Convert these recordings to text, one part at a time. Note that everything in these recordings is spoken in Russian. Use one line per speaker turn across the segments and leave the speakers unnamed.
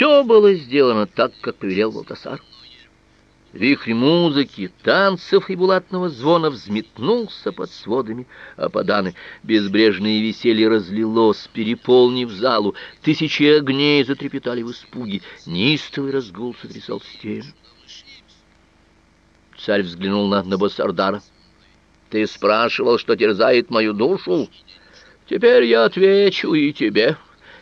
все было сделано так, как повелел Валтасар. Вихрь музыки, танцев и булатного звона взметнулся под сводами Ападаны. Безбрежное веселье разлилось, переполнив залу. Тысячи огней затрепетали в испуге. Неистовый разгул сотрясал стены. Царь взглянул на Набосардара. «Ты спрашивал, что терзает мою душу? Теперь я отвечу и тебе,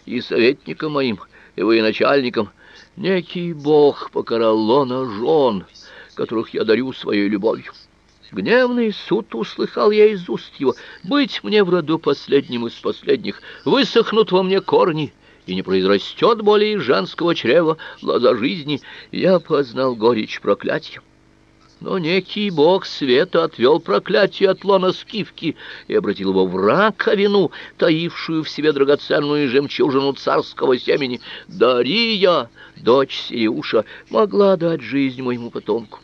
и советникам моим, и военачальникам. Некий бог покарал лона жен, которых я дарю своей любовью. Гневный суд услыхал я из уст его. Быть мне в роду последним из последних, высохнут во мне корни, и не произрастет более женского чрева лоза жизни. Я познал горечь проклятия. Но некий бог света отвел проклятие от лона скифки и обратил его в раковину, таившую в себе драгоценную жемчужину царского семени. Дария, дочь Сириуша, могла дать жизнь моему потомку,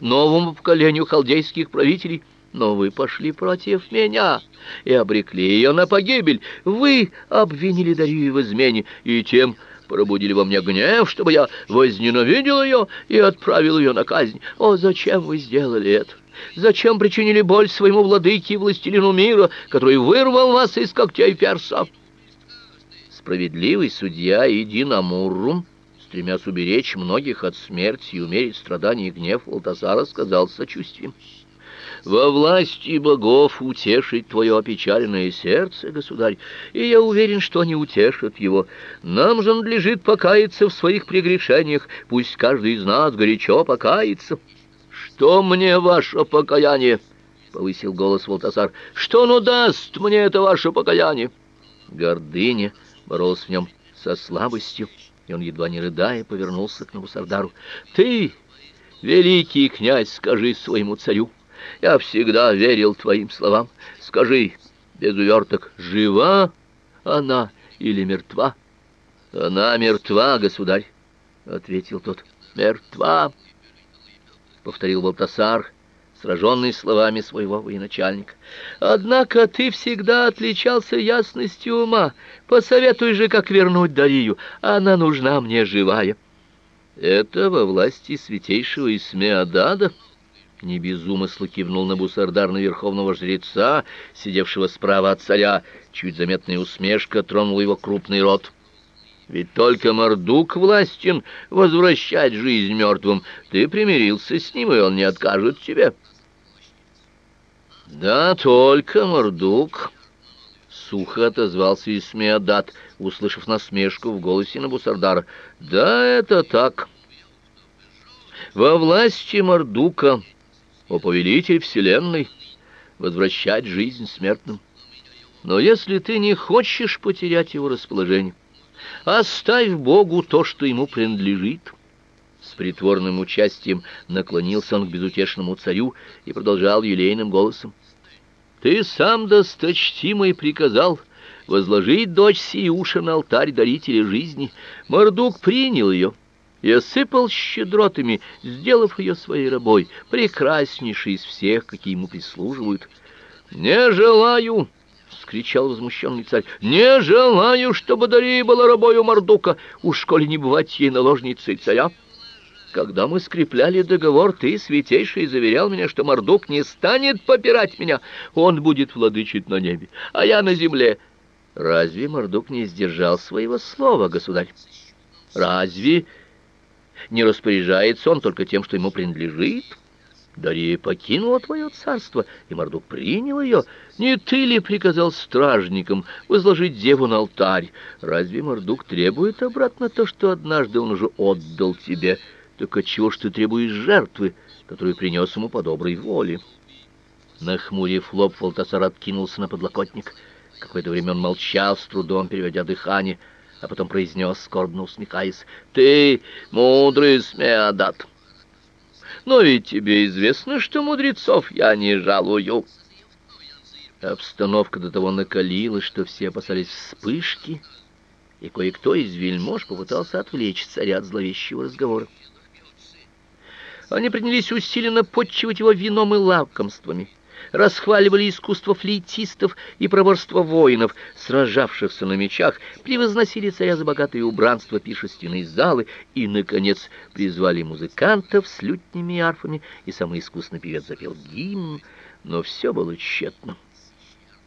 новому поколению халдейских правителей, но вы пошли против меня и обрекли ее на погибель. Вы обвинили Дарию в измене и тем пробудили во мне гнев, чтобы я возненавидел ее и отправил ее на казнь. О, зачем вы сделали это? Зачем причинили боль своему владыке и властелину мира, который вырвал вас из когтей перса? Справедливый судья Идин Амуррум, стремясь уберечь многих от смерти и умерить страдания и гнев, Валтасара сказал с сочувствием. Во власти богов утешить твое опечаленное сердце, государь, и я уверен, что они утешат его. Нам же надлежит покаяться в своих прегрешениях, пусть каждый из нас горячо покается. Что мне ваше покаяние? повысил голос Волтасар. Что оно даст мне это ваше покаяние? Гордыня боролась в нем со слабостью, и он едва не рыдая повернулся к Навусардару. Ты, великий князь, скажи своему царю, я всегда верил твоим словам. Скажи, без уверток, жива она или мертва? Она мертва, государь, ответил тот. Мертва, повторил Балтасар, сраженный словами своего военачальника. Однако ты всегда отличался ясностью ума. Посоветуй же, как вернуть Дарию. Она нужна мне живая. Это во власти святейшего Исмеадада, не без умысла кивнул на бусардарного верховного жреца, сидевшего справа от царя. Чуть заметная усмешка тронула его крупный рот. Ведь только Мордук властен возвращать жизнь мертвым. Ты примирился с ним, и он не откажет тебе. Да, только Мордук, сухо отозвался Исмеадат, услышав насмешку в голосе Набусардара. Да, это так. Во власти Мордука о повелитель вселенной, возвращать жизнь смертным. Но если ты не хочешь потерять его расположение, оставь Богу то, что ему принадлежит. С притворным участием наклонился он к безутешному царю и продолжал елейным голосом: Ты сам досточтимый приказал возложить дочь Сиуша на алтарь дарителя жизни. Мордук принял ее и осыпал щедротами, сделав ее своей рабой, прекраснейшей из всех, какие ему прислуживают. «Не желаю!» — вскричал возмущенный царь. «Не желаю, чтобы Дария была рабою Мордука, уж коли не бывать ей наложницей царя. Когда мы скрепляли договор, ты, святейший, заверял меня, что Мордук не станет попирать меня, он будет владычить на небе, а я на земле». Разве Мордук не сдержал своего слова, государь? Разве не распоряжается он только тем, что ему принадлежит. Дария покинула твое царство, и Мордук принял ее. Не ты ли приказал стражникам возложить деву на алтарь? Разве Мордук требует обратно то, что однажды он уже отдал тебе? Так отчего ж ты требуешь жертвы, которую принес ему по доброй воле? Нахмурив лоб, Фалтасар откинулся на подлокотник. Какое-то время он молчал, с трудом переводя дыхание, — а потом произнес, скорбно усмехаясь, «Ты мудрый Смеадат, но ведь тебе известно, что мудрецов я не жалую». Обстановка до того накалилась, что все опасались вспышки, и кое-кто из вельмож попытался отвлечь царя от зловещего разговора. Они принялись усиленно подчивать его вином и лакомствами, расхваливали искусство флейтистов и проворство воинов, сражавшихся на мечах, превозносили царя за богатое убранство пишестяной залы и, наконец, призвали музыкантов с лютнями и арфами, и самый искусный певец запел гимн, но все было тщетно.